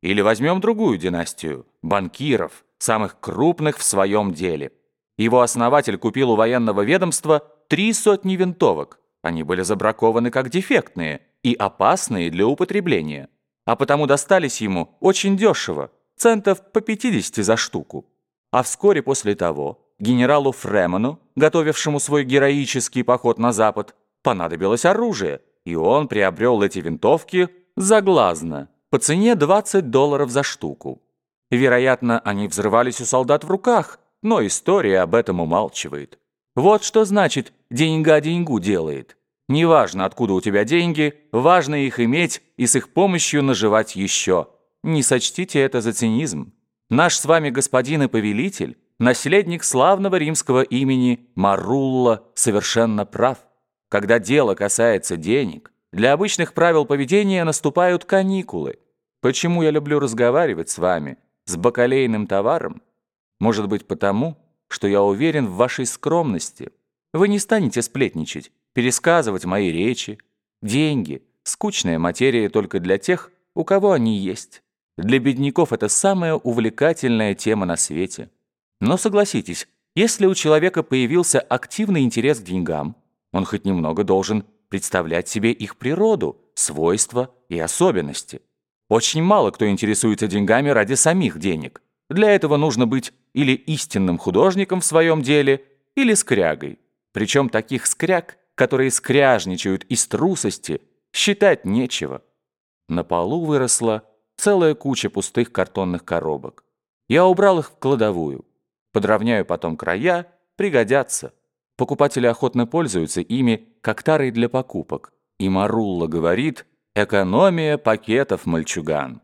Или возьмем другую династию – банкиров, самых крупных в своем деле. Его основатель купил у военного ведомства три сотни винтовок. Они были забракованы как дефектные и опасные для употребления. А потому достались ему очень дешево, центов по 50 за штуку. А вскоре после того генералу Фреману, готовившему свой героический поход на Запад, понадобилось оружие, и он приобрел эти винтовки заглазно, по цене 20 долларов за штуку. Вероятно, они взрывались у солдат в руках, но история об этом умалчивает. Вот что значит «деньга деньгу делает». Неважно, откуда у тебя деньги, важно их иметь и с их помощью наживать еще. Не сочтите это за цинизм. Наш с вами господин и повелитель, наследник славного римского имени Марулла, совершенно прав. Когда дело касается денег, для обычных правил поведения наступают каникулы. Почему я люблю разговаривать с вами, с бакалейным товаром? Может быть потому, что я уверен в вашей скромности. Вы не станете сплетничать, пересказывать мои речи. Деньги – скучная материя только для тех, у кого они есть. Для бедняков это самая увлекательная тема на свете. Но согласитесь, если у человека появился активный интерес к деньгам, он хоть немного должен представлять себе их природу, свойства и особенности. Очень мало кто интересуется деньгами ради самих денег. Для этого нужно быть или истинным художником в своем деле, или скрягой. Причем таких скряг, которые скряжничают из трусости, считать нечего. На полу выросла целая куча пустых картонных коробок. Я убрал их в кладовую. Подровняю потом края, пригодятся. Покупатели охотно пользуются ими, как тарой для покупок. И Марулла говорит «экономия пакетов, мальчуган».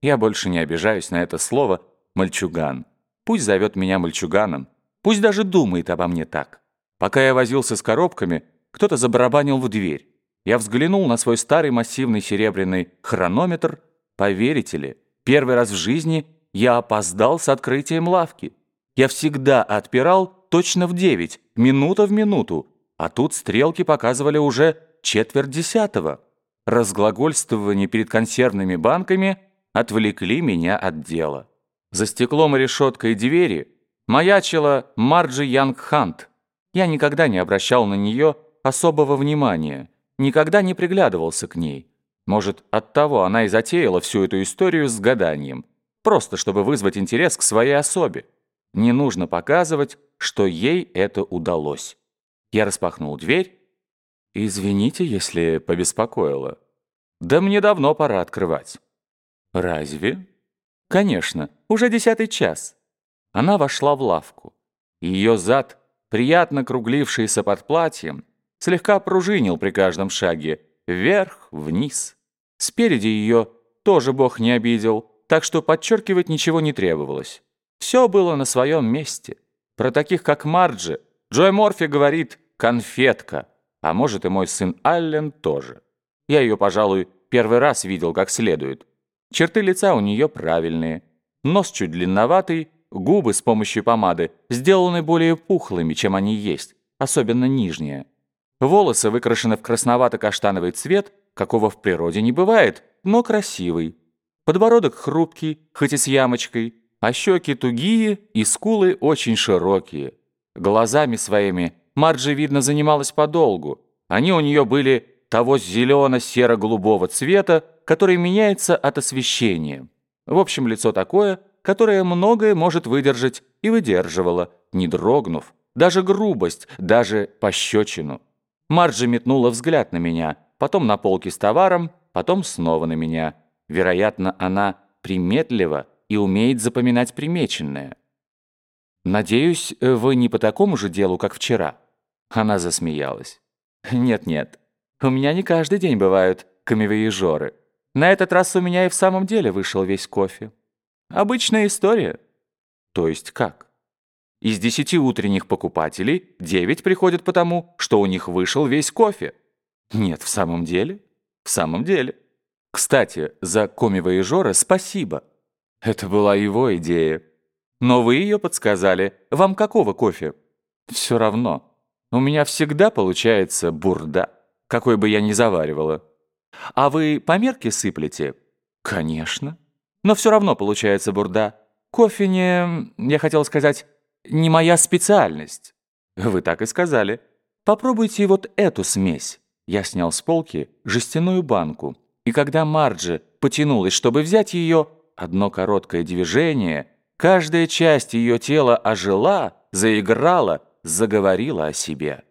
Я больше не обижаюсь на это слово «мальчуган». Пусть зовет меня мальчуганом, пусть даже думает обо мне так. Пока я возился с коробками, кто-то забарабанил в дверь. Я взглянул на свой старый массивный серебряный хронометр. Поверите ли, первый раз в жизни я опоздал с открытием лавки. Я всегда отпирал точно в девять, минута в минуту, а тут стрелки показывали уже четверть десятого. Разглагольствование перед консервными банками отвлекли меня от дела. За стеклом и решеткой двери маячила Марджи Янг Хант. Я никогда не обращал на нее особого внимания, никогда не приглядывался к ней. Может, оттого она и затеяла всю эту историю с гаданием, просто чтобы вызвать интерес к своей особе. Не нужно показывать, что ей это удалось. Я распахнул дверь. «Извините, если побеспокоила. Да мне давно пора открывать». «Разве?» «Конечно, уже десятый час». Она вошла в лавку. Ее зад, приятно круглившийся под платьем, слегка пружинил при каждом шаге, вверх, вниз. Спереди ее тоже Бог не обидел, так что подчеркивать ничего не требовалось. Все было на своем месте. Про таких, как Марджи, Джой Морфи говорит «конфетка», а может и мой сын Аллен тоже. Я ее, пожалуй, первый раз видел как следует. Черты лица у нее правильные, нос чуть длинноватый, губы с помощью помады сделаны более пухлыми, чем они есть, особенно нижние. Волосы выкрашены в красновато-каштановый цвет, какого в природе не бывает, но красивый. Подбородок хрупкий, хоть и с ямочкой, а щеки тугие и скулы очень широкие. Глазами своими Марджи, видно, занималась подолгу. Они у нее были того зелено-серо-голубого цвета, который меняется от освещения. В общем, лицо такое, которое многое может выдержать и выдерживало, не дрогнув, даже грубость, даже пощечину. Марджи метнула взгляд на меня, потом на полки с товаром, потом снова на меня. Вероятно, она приметлива, и умеет запоминать примеченное. «Надеюсь, вы не по такому же делу, как вчера?» Она засмеялась. «Нет-нет, у меня не каждый день бывают камевоежоры. На этот раз у меня и в самом деле вышел весь кофе. Обычная история». «То есть как?» Из десяти утренних покупателей девять приходят потому, что у них вышел весь кофе. Нет, в самом деле? В самом деле. Кстати, за коми-вояжера спасибо. Это была его идея. Но вы ее подсказали. Вам какого кофе? Все равно. У меня всегда получается бурда, какой бы я ни заваривала. А вы по мерке сыплете? Конечно. Но все равно получается бурда. Кофе не... я хотел сказать, не моя специальность. Вы так и сказали. Попробуйте вот эту смесь. Я снял с полки жестяную банку. И когда Марджи потянулась, чтобы взять ее, одно короткое движение, каждая часть ее тела ожила, заиграла, заговорила о себе.